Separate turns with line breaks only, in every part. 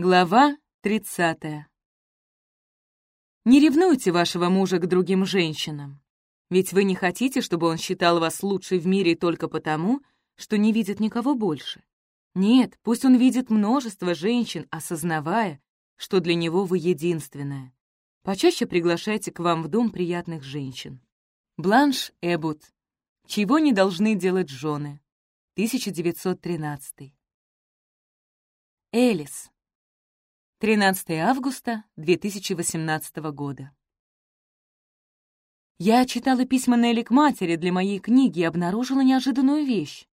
Глава 30. Не ревнуйте вашего мужа к другим женщинам. Ведь вы не хотите, чтобы он считал вас лучшей в мире только потому, что не видит никого больше. Нет, пусть он видит множество женщин, осознавая, что для него вы единственная. Почаще приглашайте к вам в дом приятных женщин. Бланш Эбут. Чего не должны делать жены. 1913. Элис. 13 августа 2018 года. Я читала письма Нелли к матери для моей книги и обнаружила неожиданную вещь.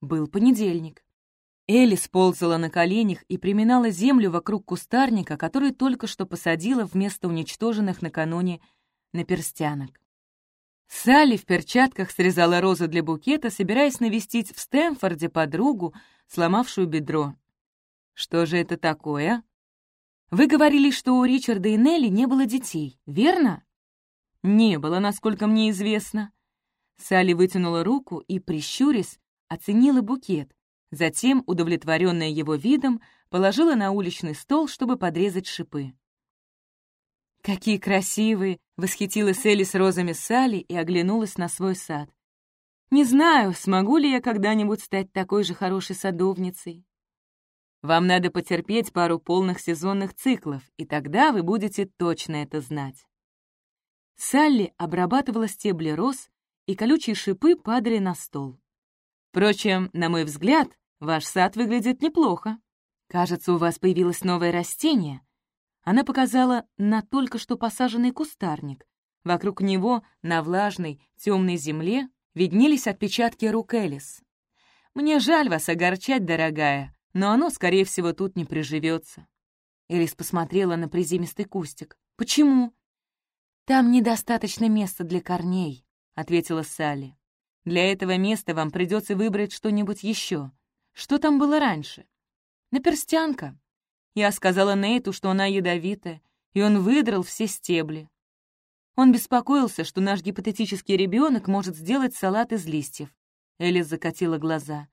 Был понедельник. Элис ползала на коленях и приминала землю вокруг кустарника, который только что посадила вместо уничтоженных накануне наперстянок. Салли в перчатках срезала розы для букета, собираясь навестить в Стэнфорде подругу, сломавшую бедро. «Что же это такое?» «Вы говорили, что у Ричарда и Нелли не было детей, верно?» «Не было, насколько мне известно». Салли вытянула руку и, прищурясь, оценила букет. Затем, удовлетворенная его видом, положила на уличный стол, чтобы подрезать шипы. «Какие красивые!» — восхитилась Элли с розами Салли и оглянулась на свой сад. «Не знаю, смогу ли я когда-нибудь стать такой же хорошей садовницей. Вам надо потерпеть пару полных сезонных циклов, и тогда вы будете точно это знать. Салли обрабатывала стебли роз, и колючие шипы падали на стол. Впрочем, на мой взгляд, ваш сад выглядит неплохо. Кажется, у вас появилось новое растение. Она показала на только что посаженный кустарник. Вокруг него, на влажной, темной земле, виднелись отпечатки рук Элис. «Мне жаль вас огорчать, дорогая, но оно, скорее всего, тут не приживется. Элис посмотрела на приземистый кустик. «Почему?» «Там недостаточно места для корней», — ответила Салли. «Для этого места вам придется выбрать что-нибудь еще. Что там было раньше?» «Наперстянка». Я сказала Нейту, что она ядовитая, и он выдрал все стебли. Он беспокоился, что наш гипотетический ребенок может сделать салат из листьев. Элис закатила глаза.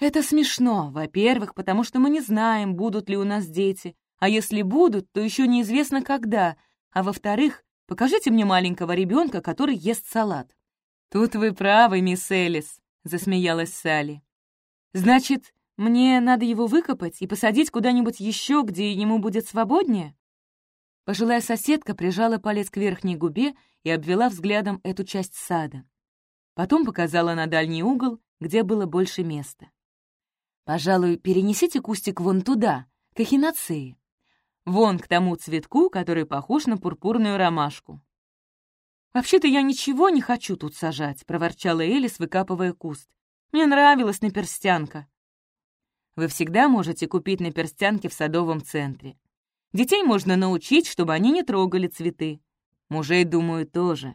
Это смешно, во-первых, потому что мы не знаем, будут ли у нас дети, а если будут, то еще неизвестно когда, а во-вторых, покажите мне маленького ребенка, который ест салат. Тут вы правы, мисс Элис, засмеялась Салли. Значит, мне надо его выкопать и посадить куда-нибудь еще, где ему будет свободнее? Пожилая соседка прижала палец к верхней губе и обвела взглядом эту часть сада. Потом показала на дальний угол, где было больше места. Пожалуй, перенесите кустик вон туда, к эхиноцеи. Вон к тому цветку, который похож на пурпурную ромашку. «Вообще-то я ничего не хочу тут сажать», — проворчала Элис, выкапывая куст. «Мне нравилась наперстянка». Вы всегда можете купить наперстянки в садовом центре. Детей можно научить, чтобы они не трогали цветы. Мужей, думаю, тоже.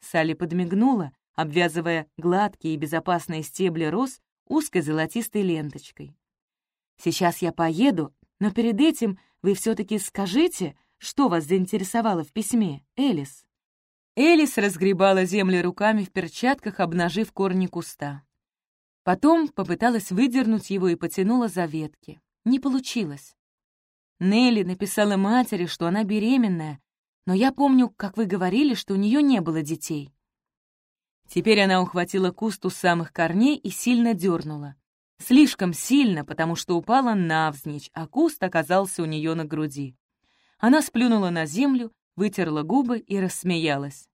Салли подмигнула, обвязывая гладкие и безопасные стебли роз узкой золотистой ленточкой. «Сейчас я поеду, но перед этим вы все-таки скажите, что вас заинтересовало в письме, Элис?» Элис разгребала землю руками в перчатках, обнажив корни куста. Потом попыталась выдернуть его и потянула за ветки. Не получилось. Нелли написала матери, что она беременная, но я помню, как вы говорили, что у нее не было детей. Теперь она ухватила куст у самых корней и сильно дернула. Слишком сильно, потому что упала навзничь, а куст оказался у нее на груди. Она сплюнула на землю, вытерла губы и рассмеялась.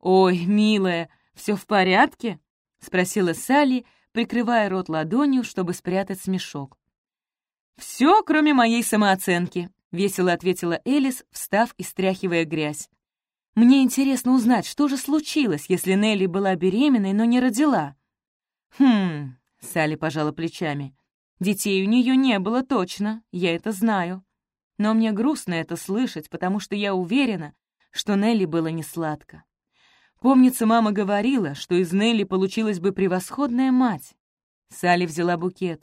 «Ой, милая, все в порядке?» — спросила Салли, прикрывая рот ладонью, чтобы спрятать смешок. «Все, кроме моей самооценки», — весело ответила Элис, встав и стряхивая грязь. Мне интересно узнать, что же случилось, если Нелли была беременной, но не родила. Хм, Салли пожала плечами. Детей у нее не было точно, я это знаю. Но мне грустно это слышать, потому что я уверена, что Нелли было не сладко. Помнится, мама говорила, что из Нелли получилась бы превосходная мать. Салли взяла букет.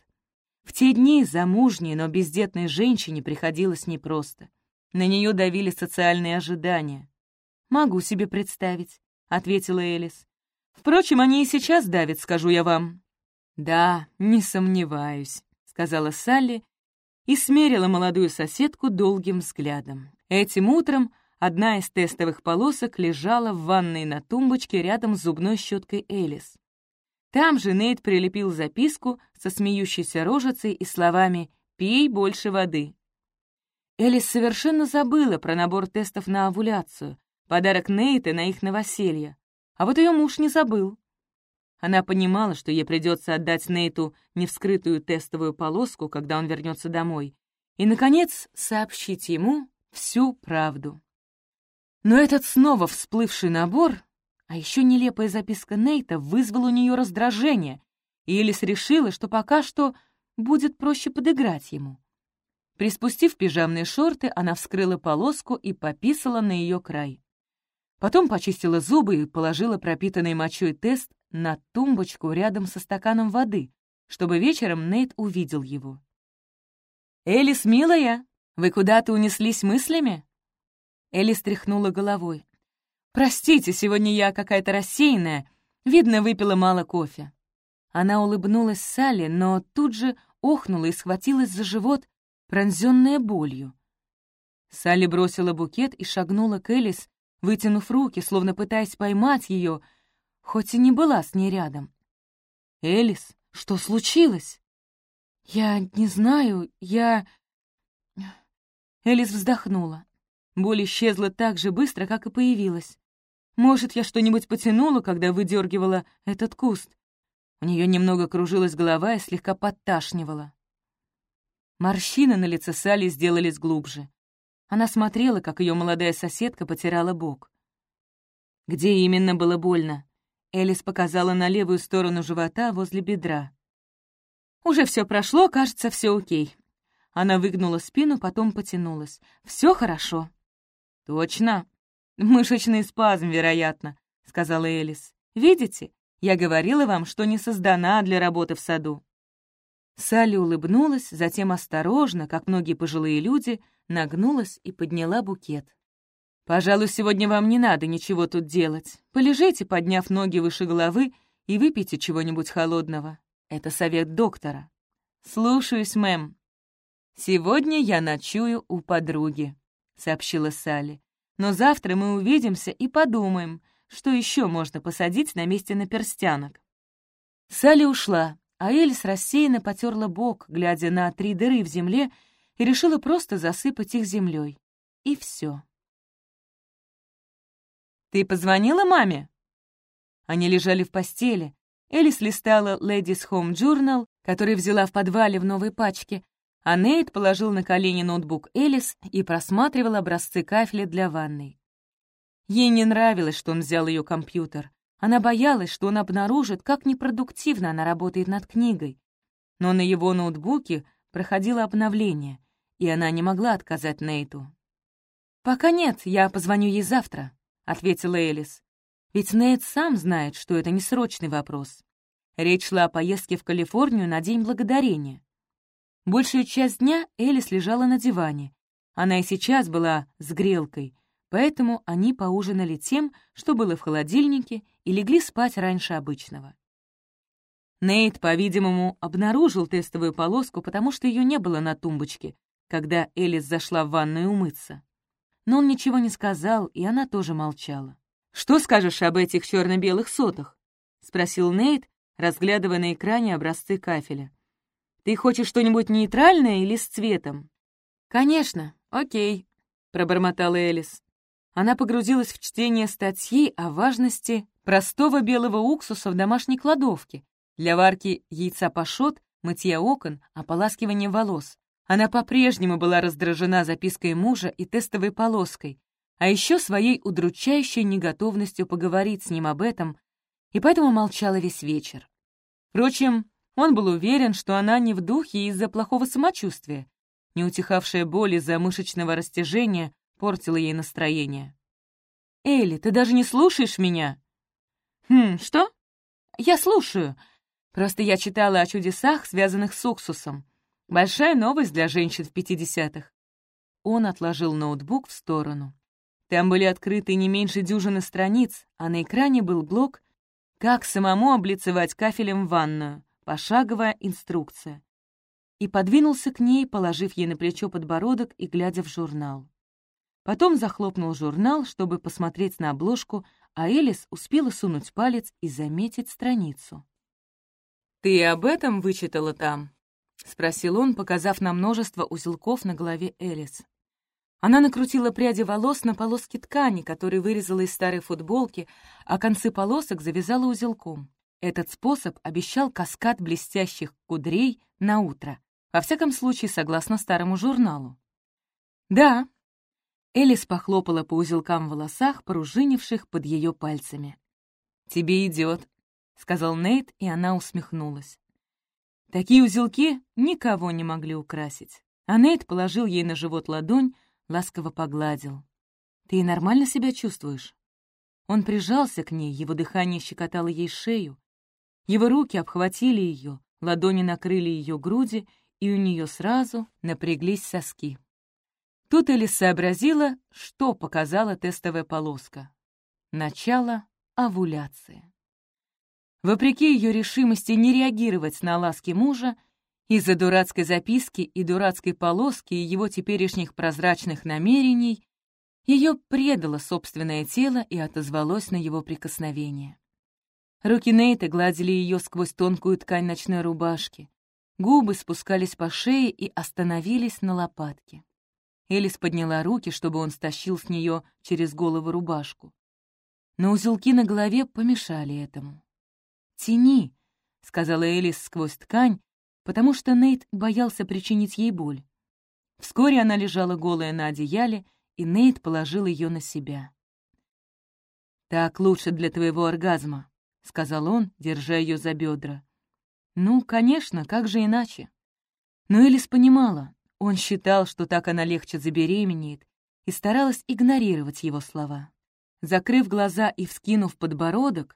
В те дни замужней, но бездетной женщине приходилось непросто. На нее давили социальные ожидания. «Могу себе представить», — ответила Элис. «Впрочем, они и сейчас давят, скажу я вам». «Да, не сомневаюсь», — сказала Салли и смерила молодую соседку долгим взглядом. Этим утром одна из тестовых полосок лежала в ванной на тумбочке рядом с зубной щеткой Элис. Там же Нейт прилепил записку со смеющейся рожицей и словами «Пей больше воды». Элис совершенно забыла про набор тестов на овуляцию, подарок Нейта на их новоселье. А вот ее муж не забыл. Она понимала, что ей придется отдать Нейту невскрытую тестовую полоску, когда он вернется домой, и, наконец, сообщить ему всю правду. Но этот снова всплывший набор, а еще нелепая записка Нейта, вызвал у нее раздражение, и Элис решила, что пока что будет проще подыграть ему. Приспустив пижамные шорты, она вскрыла полоску и пописала на ее край. Потом почистила зубы и положила пропитанный мочой тест на тумбочку рядом со стаканом воды, чтобы вечером Нейт увидел его. «Элис, милая, вы куда-то унеслись мыслями?» Элис тряхнула головой. «Простите, сегодня я какая-то рассеянная. Видно, выпила мало кофе». Она улыбнулась Салли, но тут же охнула и схватилась за живот, пронзённая болью. Салли бросила букет и шагнула к Элис, вытянув руки, словно пытаясь поймать ее, хоть и не была с ней рядом. «Элис, что случилось?» «Я не знаю, я...» Элис вздохнула. Боль исчезла так же быстро, как и появилась. Может, я что-нибудь потянула, когда выдергивала этот куст? У нее немного кружилась голова и слегка подташнивала. Морщины на лице Салли сделались глубже. Она смотрела, как ее молодая соседка потирала бок. Где именно было больно? Элис показала на левую сторону живота возле бедра. «Уже все прошло, кажется, все окей». Она выгнула спину, потом потянулась. Все хорошо». «Точно. Мышечный спазм, вероятно», — сказала Элис. «Видите, я говорила вам, что не создана для работы в саду». Салли улыбнулась, затем осторожно, как многие пожилые люди, нагнулась и подняла букет. «Пожалуй, сегодня вам не надо ничего тут делать. Полежите, подняв ноги выше головы, и выпейте чего-нибудь холодного. Это совет доктора». «Слушаюсь, мэм». «Сегодня я ночую у подруги», — сообщила Салли. «Но завтра мы увидимся и подумаем, что еще можно посадить на месте наперстянок». Салли ушла, а Элис рассеянно потерла бок, глядя на три дыры в земле, и решила просто засыпать их землей. И все. «Ты позвонила маме?» Они лежали в постели. Элис листала Ladies Home Journal, который взяла в подвале в новой пачке, а Нейт положил на колени ноутбук Элис и просматривал образцы кафеля для ванной. Ей не нравилось, что он взял ее компьютер. Она боялась, что он обнаружит, как непродуктивно она работает над книгой. Но на его ноутбуке проходило обновление, и она не могла отказать Нейту. «Пока нет, я позвоню ей завтра», — ответила Элис. «Ведь Нейт сам знает, что это не срочный вопрос. Речь шла о поездке в Калифорнию на День Благодарения. Большую часть дня Элис лежала на диване. Она и сейчас была с грелкой, поэтому они поужинали тем, что было в холодильнике, и легли спать раньше обычного. Нейт, по-видимому, обнаружил тестовую полоску, потому что ее не было на тумбочке, когда Элис зашла в ванную умыться но он ничего не сказал, и она тоже молчала. «Что скажешь об этих черно белых сотах?» — спросил Нейт, разглядывая на экране образцы кафеля. «Ты хочешь что-нибудь нейтральное или с цветом?» «Конечно, окей», — пробормотала Элис. Она погрузилась в чтение статьи о важности простого белого уксуса в домашней кладовке для варки яйца пашот, мытья окон, ополаскивания волос. Она по-прежнему была раздражена запиской мужа и тестовой полоской, а еще своей удручающей неготовностью поговорить с ним об этом, и поэтому молчала весь вечер. Впрочем, он был уверен, что она не в духе из-за плохого самочувствия. Неутихавшая боль из-за мышечного растяжения портила ей настроение. «Элли, ты даже не слушаешь меня?» «Хм, что?» «Я слушаю. Просто я читала о чудесах, связанных с уксусом. Большая новость для женщин в 50-х. Он отложил ноутбук в сторону. Там были открыты не меньше дюжины страниц, а на экране был блок «Как самому облицевать кафелем ванную. Пошаговая инструкция». и подвинулся к ней, положив ей на плечо подбородок и глядя в журнал. Потом захлопнул журнал, чтобы посмотреть на обложку, а Элис успела сунуть палец и заметить страницу. «Ты об этом вычитала там?» — спросил он, показав на множество узелков на голове Элис. Она накрутила пряди волос на полоски ткани, которые вырезала из старой футболки, а концы полосок завязала узелком. Этот способ обещал каскад блестящих кудрей на утро, во всяком случае, согласно старому журналу. «Да», — Элис похлопала по узелкам в волосах, пружинивших под ее пальцами. «Тебе идет», — сказал Нейт, и она усмехнулась. Такие узелки никого не могли украсить. А Нейт положил ей на живот ладонь, ласково погладил. «Ты нормально себя чувствуешь?» Он прижался к ней, его дыхание щекотало ей шею. Его руки обхватили ее, ладони накрыли ее груди, и у нее сразу напряглись соски. Тут Элис сообразила, что показала тестовая полоска. Начало овуляции. Вопреки ее решимости не реагировать на ласки мужа, из-за дурацкой записки и дурацкой полоски и его теперешних прозрачных намерений ее предало собственное тело и отозвалось на его прикосновение. Руки Нейта гладили ее сквозь тонкую ткань ночной рубашки. Губы спускались по шее и остановились на лопатке. Элис подняла руки, чтобы он стащил с нее через голову рубашку. Но узелки на голове помешали этому. «Тяни», — сказала Элис сквозь ткань, потому что Нейт боялся причинить ей боль. Вскоре она лежала голая на одеяле, и Нейт положил ее на себя. «Так лучше для твоего оргазма», — сказал он, держа ее за бедра. «Ну, конечно, как же иначе?» Но Элис понимала, он считал, что так она легче забеременеет, и старалась игнорировать его слова. Закрыв глаза и вскинув подбородок,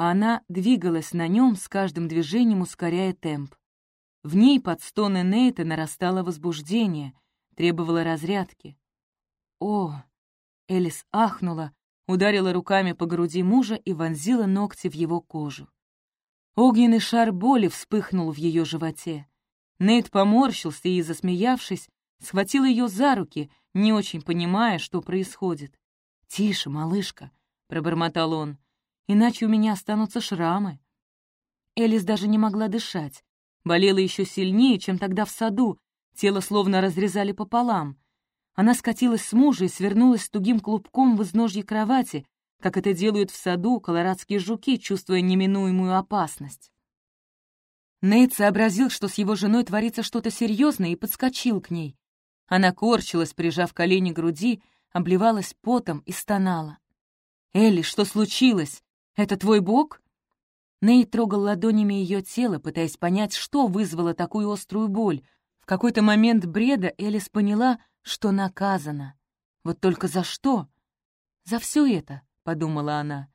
она двигалась на нем с каждым движением, ускоряя темп. В ней под стоны Нейта нарастало возбуждение, требовало разрядки. «О!» — Элис ахнула, ударила руками по груди мужа и вонзила ногти в его кожу. Огненный шар боли вспыхнул в ее животе. Нейт поморщился и, засмеявшись, схватил ее за руки, не очень понимая, что происходит. «Тише, малышка», — пробормотал он, — «иначе у меня останутся шрамы». Элис даже не могла дышать. Болела еще сильнее, чем тогда в саду. Тело словно разрезали пополам. Она скатилась с мужа и свернулась тугим клубком в изножье кровати, как это делают в саду колорадские жуки, чувствуя неминуемую опасность. Нейт сообразил, что с его женой творится что-то серьезное, и подскочил к ней. Она корчилась, прижав колени к груди, обливалась потом и стонала. «Элли, что случилось? Это твой бог?» Ней трогал ладонями ее тело, пытаясь понять, что вызвало такую острую боль. В какой-то момент бреда Элис поняла, что наказана. Вот только за что? «За все это», — подумала она.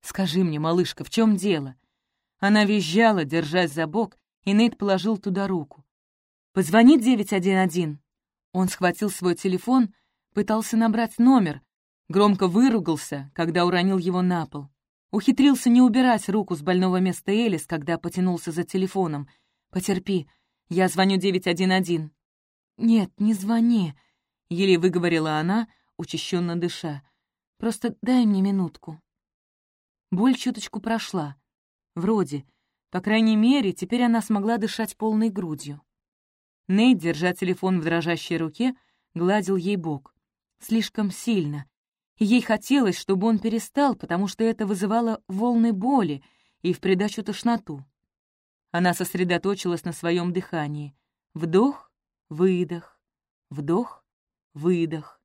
«Скажи мне, малышка, в чем дело?» Она визжала, держась за бок, и Нейт положил туда руку. «Позвони 911». Он схватил свой телефон, пытался набрать номер, громко выругался, когда уронил его на пол. Ухитрился не убирать руку с больного места Элис, когда потянулся за телефоном. «Потерпи, я звоню 911». «Нет, не звони», — еле выговорила она, учащенно дыша. «Просто дай мне минутку». Боль чуточку прошла. Вроде. По крайней мере, теперь она смогла дышать полной грудью. Нейт, держа телефон в дрожащей руке, гладил ей бок. Слишком сильно, Ей хотелось, чтобы он перестал, потому что это вызывало волны боли и в придачу тошноту. Она сосредоточилась на своем дыхании. Вдох, выдох, вдох, выдох.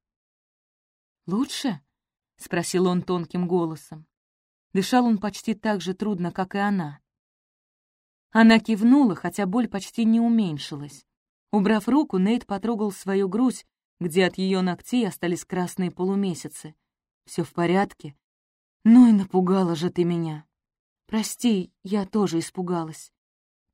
«Лучше?» — спросил он тонким голосом. Дышал он почти так же трудно, как и она. Она кивнула, хотя боль почти не уменьшилась. Убрав руку, Нейт потрогал свою грудь, где от ее ногтей остались красные полумесяцы. Все в порядке? Ну и напугала же ты меня. Прости, я тоже испугалась.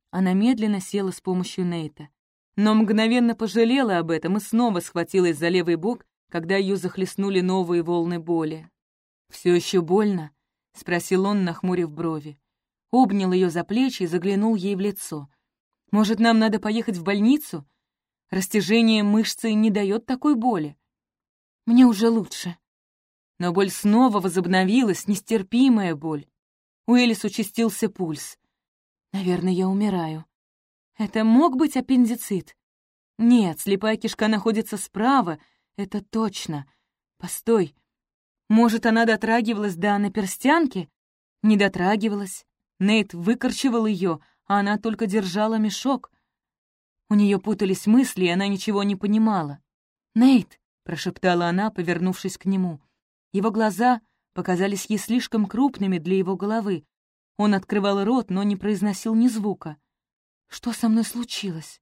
Она медленно села с помощью Нейта, но мгновенно пожалела об этом и снова схватилась за левый бок, когда ее захлестнули новые волны боли. Все еще больно?» — спросил он, нахмурив брови. Обнял ее за плечи и заглянул ей в лицо. Может, нам надо поехать в больницу? Растяжение мышцы не дает такой боли. Мне уже лучше. Но боль снова возобновилась, нестерпимая боль. У Элис участился пульс. Наверное, я умираю. Это мог быть аппендицит? Нет, слепая кишка находится справа, это точно. Постой. Может, она дотрагивалась до наперстянки? Не дотрагивалась. Нейт выкорчевал ее, а она только держала мешок. У нее путались мысли, и она ничего не понимала. «Нейт!» — прошептала она, повернувшись к нему. Его глаза показались ей слишком крупными для его головы. Он открывал рот, но не произносил ни звука. «Что со мной случилось?»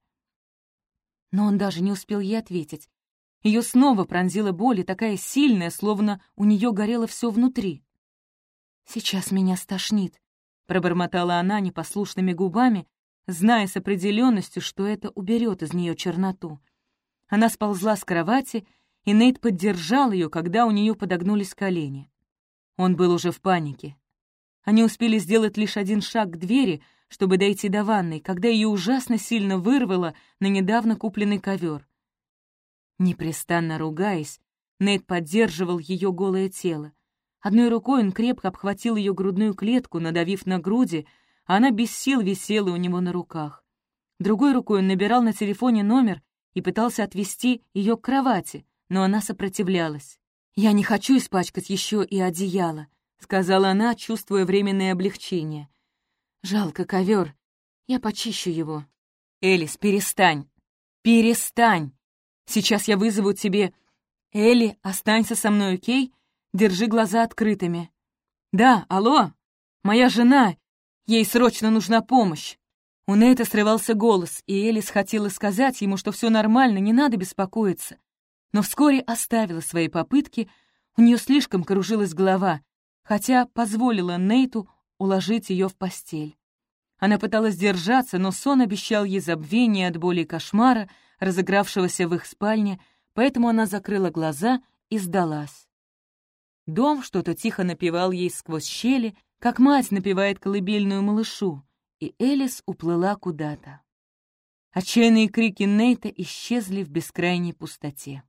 Но он даже не успел ей ответить. Ее снова пронзила боль, и такая сильная, словно у нее горело все внутри. «Сейчас меня стошнит», — пробормотала она непослушными губами, зная с определенностью, что это уберет из нее черноту. Она сползла с кровати, и Нейт поддержал ее, когда у нее подогнулись колени. Он был уже в панике. Они успели сделать лишь один шаг к двери, чтобы дойти до ванной, когда ее ужасно сильно вырвало на недавно купленный ковер. Непрестанно ругаясь, Нейт поддерживал ее голое тело. Одной рукой он крепко обхватил ее грудную клетку, надавив на груди, а она без сил висела у него на руках. Другой рукой он набирал на телефоне номер и пытался отвести ее к кровати, но она сопротивлялась. «Я не хочу испачкать еще и одеяло», — сказала она, чувствуя временное облегчение. «Жалко ковер. Я почищу его». «Элис, перестань! Перестань! Сейчас я вызову тебе... Элли, останься со мной, окей? Держи глаза открытыми». «Да, алло! Моя жена! Ей срочно нужна помощь!» У Нейта срывался голос, и Элис хотела сказать ему, что все нормально, не надо беспокоиться но вскоре оставила свои попытки, у нее слишком кружилась голова, хотя позволила Нейту уложить ее в постель. Она пыталась держаться, но сон обещал ей забвение от боли и кошмара, разыгравшегося в их спальне, поэтому она закрыла глаза и сдалась. Дом что-то тихо напевал ей сквозь щели, как мать напевает колыбельную малышу, и Элис уплыла куда-то. Отчаянные крики Нейта исчезли в бескрайней пустоте.